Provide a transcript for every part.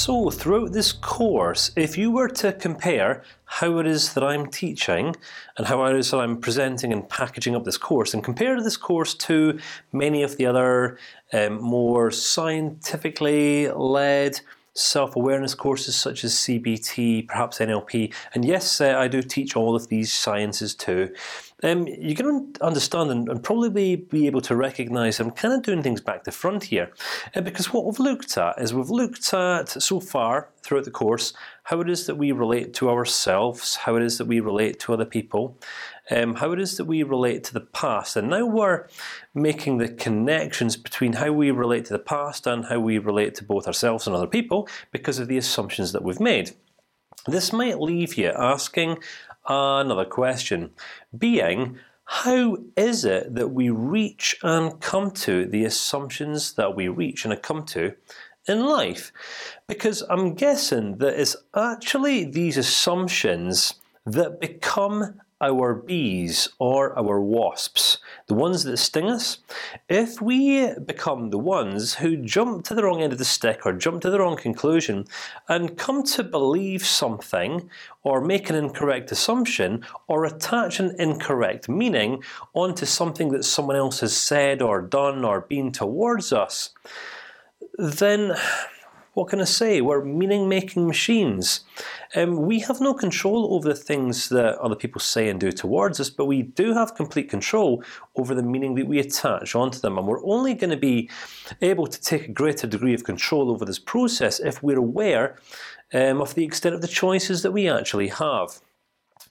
So throughout this course, if you were to compare how it is that I'm teaching and how it is that I'm presenting and packaging up this course, and compare this course to many of the other um, more scientifically led self-awareness courses such as CBT, perhaps NLP, and yes, uh, I do teach all of these sciences too. Um, you can understand and, and, probably be able to recognize I'm kind of doing things back to front here, uh, because what we've looked at is we've looked at so far throughout the course how it is that we relate to ourselves, how it is that we relate to other people, um, how it is that we relate to the past, and now we're making the connections between how we relate to the past and how we relate to both ourselves and other people because of the assumptions that we've made. This might leave you asking another question, being how is it that we reach and come to the assumptions that we reach and come to in life? Because I'm guessing that it's actually these assumptions that become our bees or our wasps, the ones that sting us, if we become the ones who jump to the wrong end of the stick or jump to the wrong conclusion and come to believe something or make an incorrect assumption or attach an incorrect meaning onto something that someone else has said or done or been towards us, then what can I say? We're meaning-making machines. Um, we have no control over the things that other people say and do towards us, but we do have complete control over the meaning that we attach onto them, and we're only going to be able to take a greater degree of control over this process if we're aware um, of the extent of the choices that we actually have.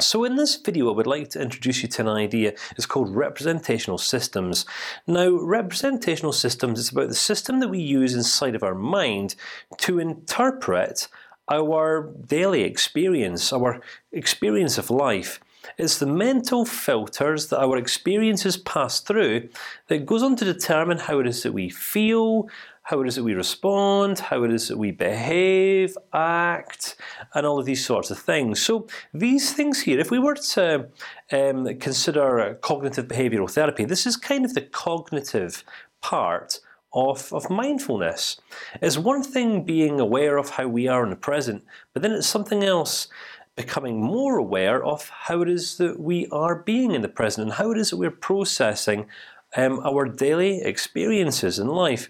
So in this video, I would like to introduce you to an idea. It's called representational systems. Now, representational systems is about the system that we use inside of our mind to interpret our daily experience, our experience of life. It's the mental filters that our experiences pass through that goes on to determine how it is that we feel, how it is that we respond, how it is that we behave, act, and all of these sorts of things. So these things here, if we were to um, consider cognitive behavioral therapy, this is kind of the cognitive part of, of mindfulness. It's one thing being aware of how we are in the present, but then it's something else becoming more aware of how it is that we are being in the present and how it is that we're processing um, our daily experiences in life.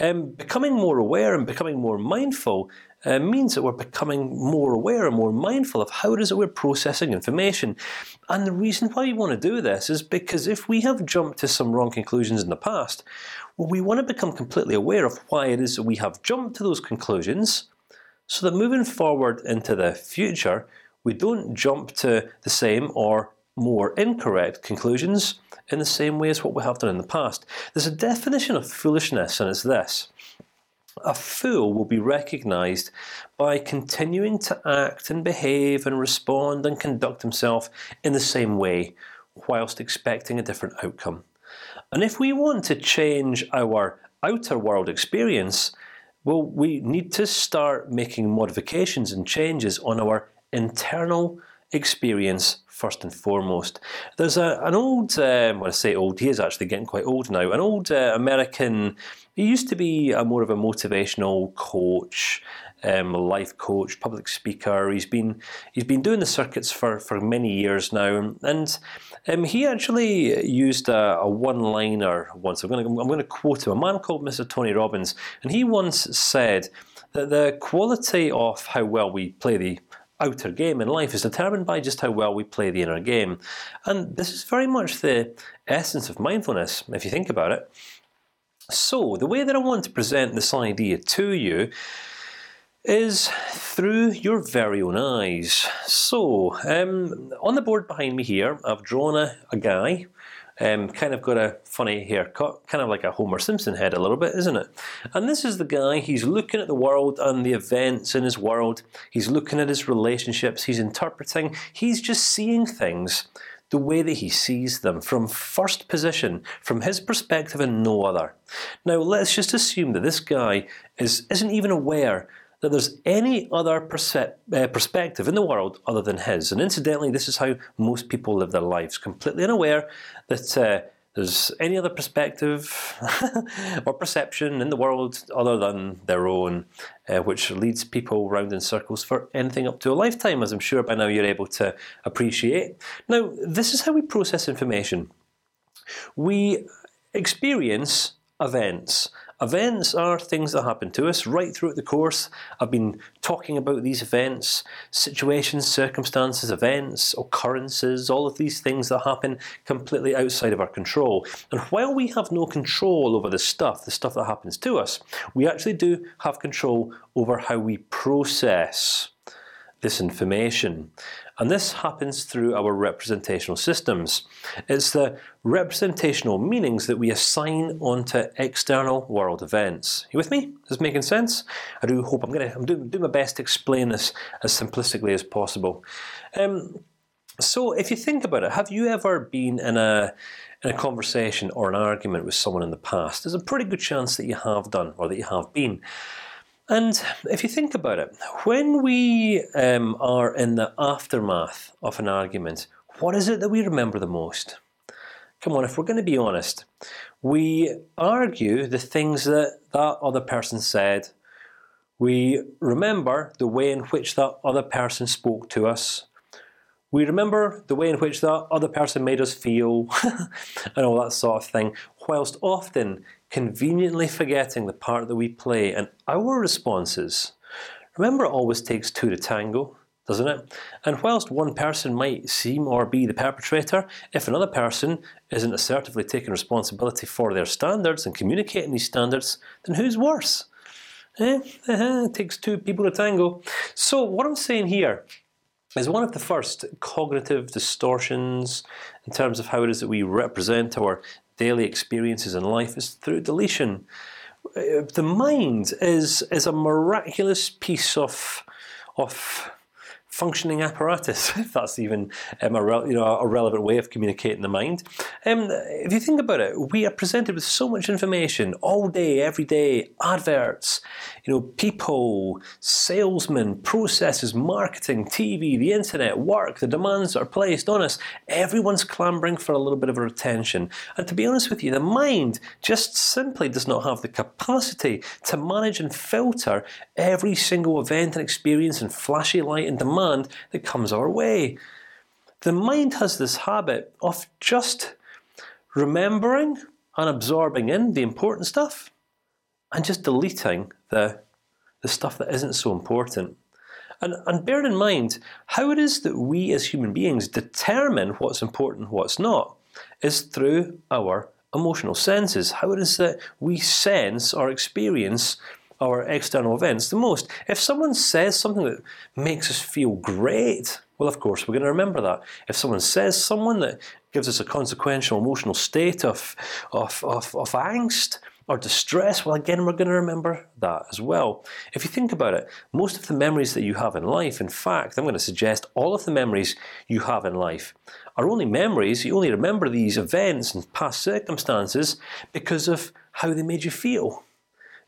Um, becoming more aware and becoming more mindful uh, means that we're becoming more aware and more mindful of how it is that we're processing information. And the reason why we want to do this is because if we have jumped to some wrong conclusions in the past, well, we want to become completely aware of why it is that we have jumped to those conclusions, so that moving forward into the future, we don't jump to the same or more incorrect conclusions in the same way as what we have done in the past. There's a definition of foolishness, and it's this: a fool will be recognized by continuing to act and behave and respond and conduct himself in the same way, whilst expecting a different outcome. And if we want to change our outer world experience, well, we need to start making modifications and changes on our internal experience first and foremost. There's a, an old, um, when I say old, he is actually getting quite old now. An old uh, American. He used to be a more of a motivational coach, um, life coach, public speaker. He's been he's been doing the circuits for for many years now, and um, he actually used a, a one-liner once. I'm going to I'm going to quote him. A man called Mr. Tony Robbins, and he once said that the quality of how well we play the outer game in life is determined by just how well we play the inner game, and this is very much the essence of mindfulness, if you think about it. So the way that I want to present this idea to you is through your very own eyes. So um, on the board behind me here, I've drawn a, a guy um, kind of got a funny haircut, kind of like a Homer Simpson head, a little bit, isn't it? And this is the guy. He's looking at the world and the events in his world. He's looking at his relationships. He's interpreting. He's just seeing things the way that he sees them from first position, from his perspective and no other. Now let's just assume that this guy is isn't even aware that there's any other uh, perspective in the world other than his. And incidentally, this is how most people live their lives, completely unaware that uh, there's any other perspective or perception in the world other than their own, uh, which leads people round in circles for anything up to a lifetime, as I'm sure by now you're able to appreciate. Now, this is how we process information. We experience events, Events are things that happen to us right throughout the course. I've been talking about these events, situations, circumstances, events, occurrences, all of these things that happen completely outside of our control. And while we have no control over the stuff, the stuff that happens to us, we actually do have control over how we process this information. And this happens through our representational systems. It's the representational meanings that we assign onto external world events. You with me? Is this making sense? I do hope I'm going to. I'm doing my best to explain this as simplistically as possible. Um, so, if you think about it, have you ever been in a in a conversation or an argument with someone in the past? There's a pretty good chance that you have done or that you have been. And if you think about it, when we um, are in the aftermath of an argument, what is it that we remember the most? Come on, if we're going to be honest, we argue the things that that other person said. We remember the way in which that other person spoke to us. We remember the way in which that other person made us feel, and all that sort of thing. Whilst often conveniently forgetting the part that we play and our responses. Remember, it always takes two to tango, doesn't it? And whilst one person might seem or be the perpetrator, if another person isn't assertively taking responsibility for their standards and communicating these standards, then who's worse? Eh, it takes two people to tango. So what I'm saying here is one of the first cognitive distortions in terms of how it is that we represent our daily experiences in life is through deletion. Uh, the mind is is a miraculous piece of of functioning apparatus, if that's even um, a you know a relevant way of communicating the mind. Um, if you think about it, we are presented with so much information all day, every day. Adverts, you know, people, salesmen, processes, marketing, TV, the internet, work. The demands that are placed on us. Everyone's clamoring for a little bit of our attention. And to be honest with you, the mind just simply does not have the capacity to manage and filter every single event and experience and flashy light and demand that comes our way. The mind has this habit of just remembering and absorbing in the important stuff, and just deleting the the stuff that isn't so important. And, and bear in mind how it is that we as human beings determine what's important, what's not, is through our emotional senses. How it is that we sense or experience our external events the most. If someone says something that makes us feel great, well, of course, we're going to remember that. If someone says someone that gives us a consequential emotional state of of of, of angst or distress, well, again, we're going to remember that as well. If you think about it, most of the memories that you have in life, in fact, I'm going to suggest all of the memories you have in life are only memories. You only remember these events and past circumstances because of how they made you feel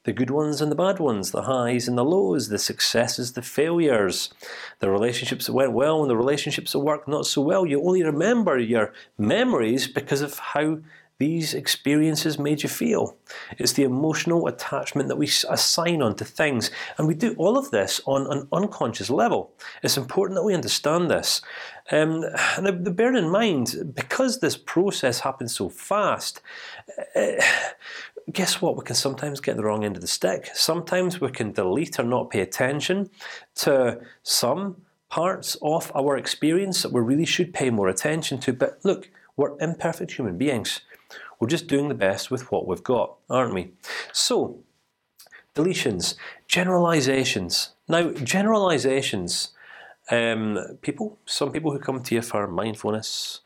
the good ones and the bad ones, the highs and the lows, the successes, the failures, the relationships that went well and the relationships that worked not so well. You only remember your memories because of how these experiences made you feel. It's the emotional attachment that we assign onto things, and we do all of this on an unconscious level. It's important that we understand this. Um, and bear in mind, because this process happens so fast, uh, guess what? We can sometimes get the wrong end of the stick. Sometimes we can delete or not pay attention to some parts of our experience that we really should pay more attention to. But look, we're imperfect human beings. We're just doing the best with what we've got, aren't we? So, deletions, generalizations. Now, generalizations. Um, people, some people who come to you for mindfulness,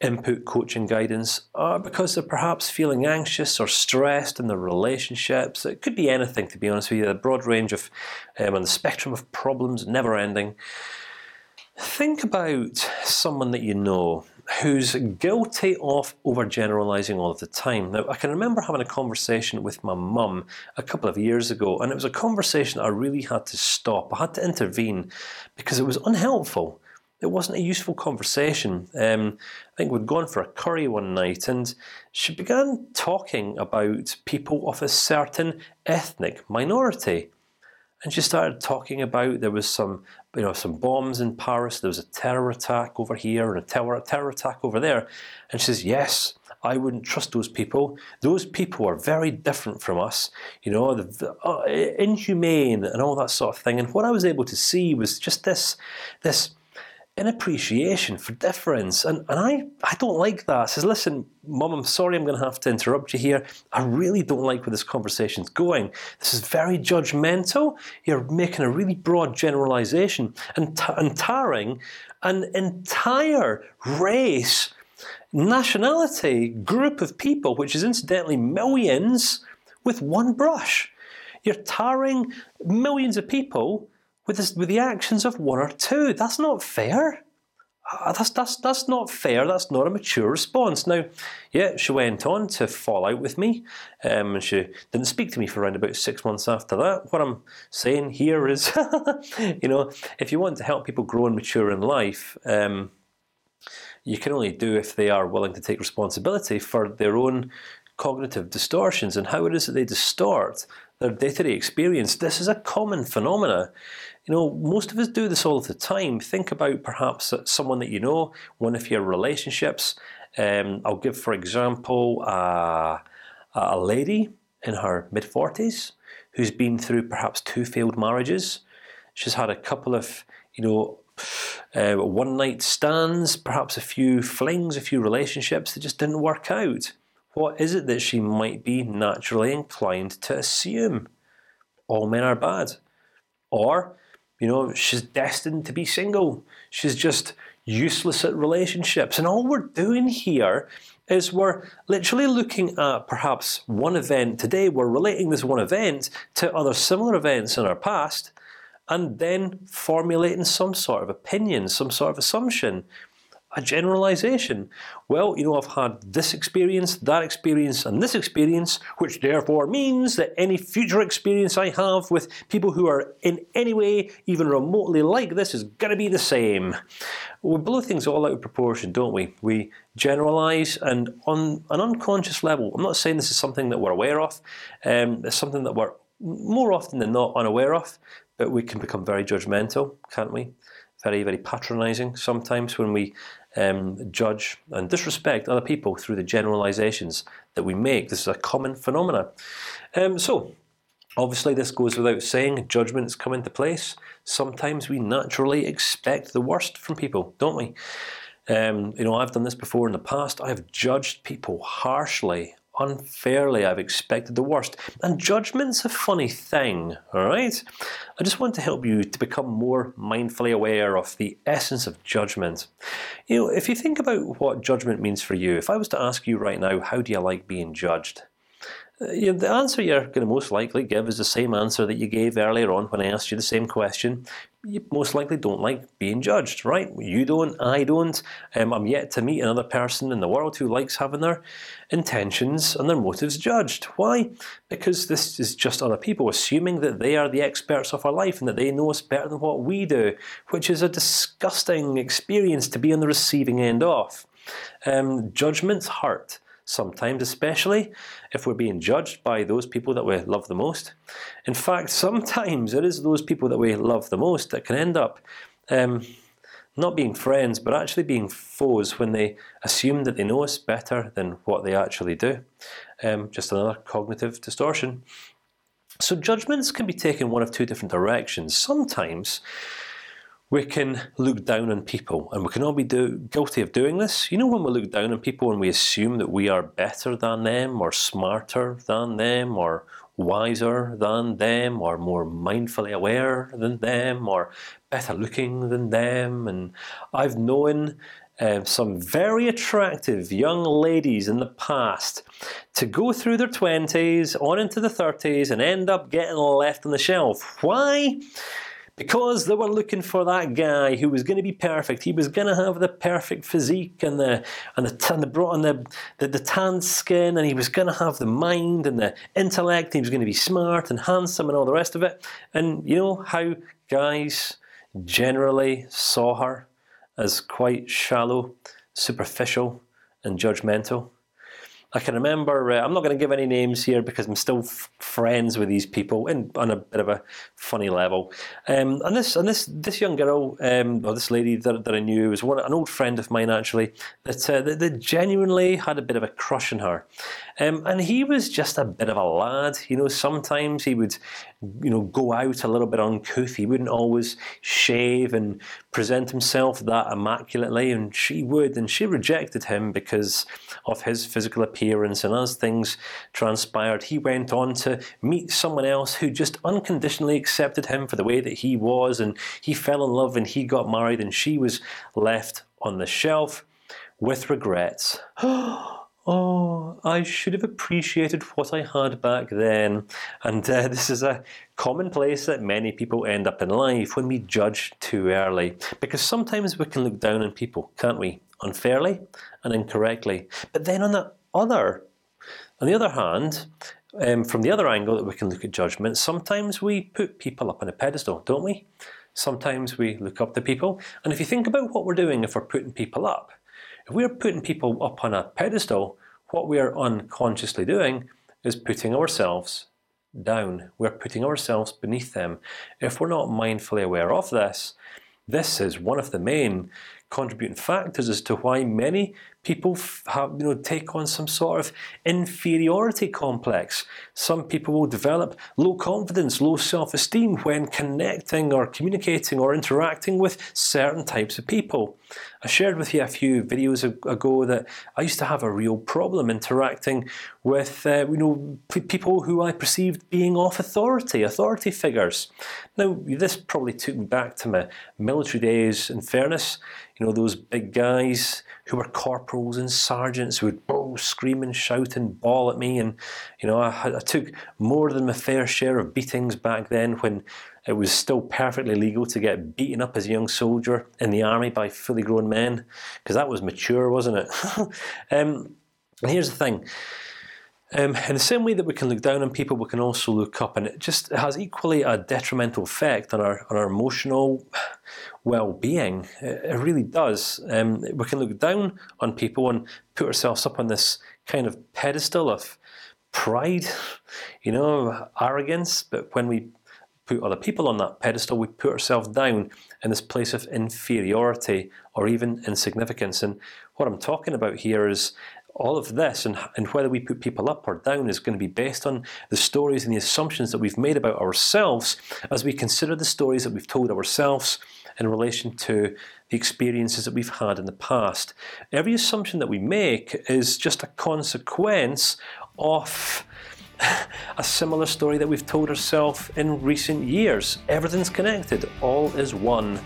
input coaching guidance are because they're perhaps feeling anxious or stressed in their relationships. It could be anything, to be honest with you. A broad range of um, on the spectrum of problems, never ending. Think about someone that you know who's guilty of overgeneralizing all of the time. Now, I can remember having a conversation with my mum a couple of years ago, and it was a conversation I really had to stop. I had to intervene because it was unhelpful. it wasn't a useful conversation. Um, I think we'd gone for a curry one night, and she began talking about people of a certain ethnic minority. And she started talking about there was some, you know, some bombs in Paris. There was a terror attack over here and a terror terror attack over there. And she says, "Yes, I wouldn't trust those people. Those people are very different from us. You know, the, uh, inhumane and all that sort of thing." And what I was able to see was just this, this an appreciation for difference, and and I I don't like that. I says, listen, mum, I'm sorry, I'm going to have to interrupt you here. I really don't like where this conversation's going. This is very judgmental. You're making a really broad generalization and and tarring an entire race, nationality, group of people, which is incidentally millions, with one brush. You're tarring millions of people with this, with the actions of one or two. That's not fair. Uh, that's that's that's not fair. That's not a mature response. Now, yeah, she went on to fall out with me, um, and she didn't speak to me for around about six months after that. What I'm saying here is, you know, if you want to help people grow and mature in life, um, you can only do if they are willing to take responsibility for their own cognitive distortions and how it is that they distort their day-to-day -day experience. This is a common phenomena. You know, most of us do this all the time. Think about perhaps someone that you know, one of your relationships. Um, I'll give, for example, uh, a lady in her mid forties who's been through perhaps two failed marriages. She's had a couple of, you know, uh, one night stands, perhaps a few flings, a few relationships that just didn't work out. What is it that she might be naturally inclined to assume? All men are bad, or you know, she's destined to be single. She's just useless at relationships. And all we're doing here is we're literally looking at perhaps one event today. We're relating this one event to other similar events in our past, and then formulating some sort of opinion, some sort of assumption a generalization. Well, you know, I've had this experience, that experience, and this experience, which therefore means that any future experience I have with people who are in any way even remotely like this is going to be the same. We blow things all out of proportion, don't we? We generalize, and on an unconscious level, I'm not saying this is something that we're aware of. Um, it's something that we're more often than not unaware of, but we can become very judgmental, can't we? Very, very patronizing sometimes when we um, judge and disrespect other people through the generalizations that we make. This is a common phenomena. Um, so, obviously, this goes without saying. Judgments come into place. Sometimes we naturally expect the worst from people, don't we? Um, you know, I've done this before in the past. I've judged people harshly unfairly. I've expected the worst, and judgment's a funny thing. All right, I just want to help you to become more mindfully aware of the essence of judgment. You know, if you think about what judgment means for you, if I was to ask you right now, how do you like being judged? Uh, you know, the answer you're going to most likely give is the same answer that you gave earlier on when I asked you the same question. You most likely don't like being judged, right? You don't, I don't. Um, I'm yet to meet another person in the world who likes having their intentions and their motives judged. Why? Because this is just other people assuming that they are the experts of our life and that they know us better than what we do, which is a disgusting experience to be on the receiving end of. Um, judgments hurt sometimes, especially if we're being judged by those people that we love the most. In fact, sometimes it is those people that we love the most that can end up um, not being friends, but actually being foes when they assume that they know us better than what they actually do. Um, just another cognitive distortion. So judgments can be taken one of two different directions. Sometimes we can look down on people, and we can all be do, guilty of doing this. You know, when we look down on people and we assume that we are better than them, or smarter than them, or wiser than them, or more mindfully aware than them, or better looking than them. And I've known uh, some very attractive young ladies in the past to go through their twenties, on into the thirties, and end up getting left on the shelf. Why? Because they were looking for that guy who was going to be perfect. He was going to have the perfect physique and the and the and the and the, the, the tanned skin, and he was going to have the mind and the intellect. He was going to be smart and handsome and all the rest of it. And you know how guys generally saw her as quite shallow, superficial, and judgmental. I can remember. Uh, I'm not going to give any names here because I'm still friends with these people, and on a bit of a funny level. Um, and this and this this young girl, um, or this lady that, that I knew, was one an old friend of mine actually. That, uh, that, that genuinely had a bit of a crush on her, um, and he was just a bit of a lad. You know, sometimes he would, you know, go out a little bit uncouth. He wouldn't always shave and present himself that immaculately, and she would, and she rejected him because of his physical appearance. And as things transpired, he went on to meet someone else who just unconditionally accepted him for the way that he was, and he fell in love, and he got married, and she was left on the shelf with regrets. Oh, I should have appreciated what I had back then. And uh, this is a commonplace that many people end up in life when we judge too early, because sometimes we can look down on people, can't we, unfairly and incorrectly. But then on the other, on the other hand, um, from the other angle that we can look at judgment, sometimes we put people up on a pedestal, don't we? Sometimes we look up to people, and if you think about what we're doing, if we're putting people up, if we're putting people up on a pedestal, what we are unconsciously doing is putting ourselves down. We're putting ourselves beneath them. If we're not mindfully aware of this, this is one of the main contributing factors as to why many people have, you know, take on some sort of inferiority complex. Some people will develop low confidence, low self-esteem when connecting or communicating or interacting with certain types of people. I shared with you a few videos ago that I used to have a real problem interacting with uh, you know people who I perceived being off authority, authority figures. Now this probably took me back to my military days. In fairness, you know those big guys who were corporals and sergeants who would oh, scream and shout and bawl at me, and you know I, I took more than my fair share of beatings back then when it was still perfectly legal to get beaten up as a young soldier in the army by fully grown men, because that was mature, wasn't it? um, and here's the thing: um, in the same way that we can look down on people, we can also look up, and it just has equally a detrimental effect on our on our emotional well-being. It, it really does. Um, we can look down on people and put ourselves up on this kind of pedestal of pride, you know, arrogance. But when we put other people on that pedestal, we put ourselves down in this place of inferiority or even insignificance. And what I'm talking about here is all of this and, and whether we put people up or down is going to be based on the stories and the assumptions that we've made about ourselves as we consider the stories that we've told ourselves in relation to the experiences that we've had in the past. Every assumption that we make is just a consequence of a similar story that we've told ourselves in recent years. Everything's connected. All is one.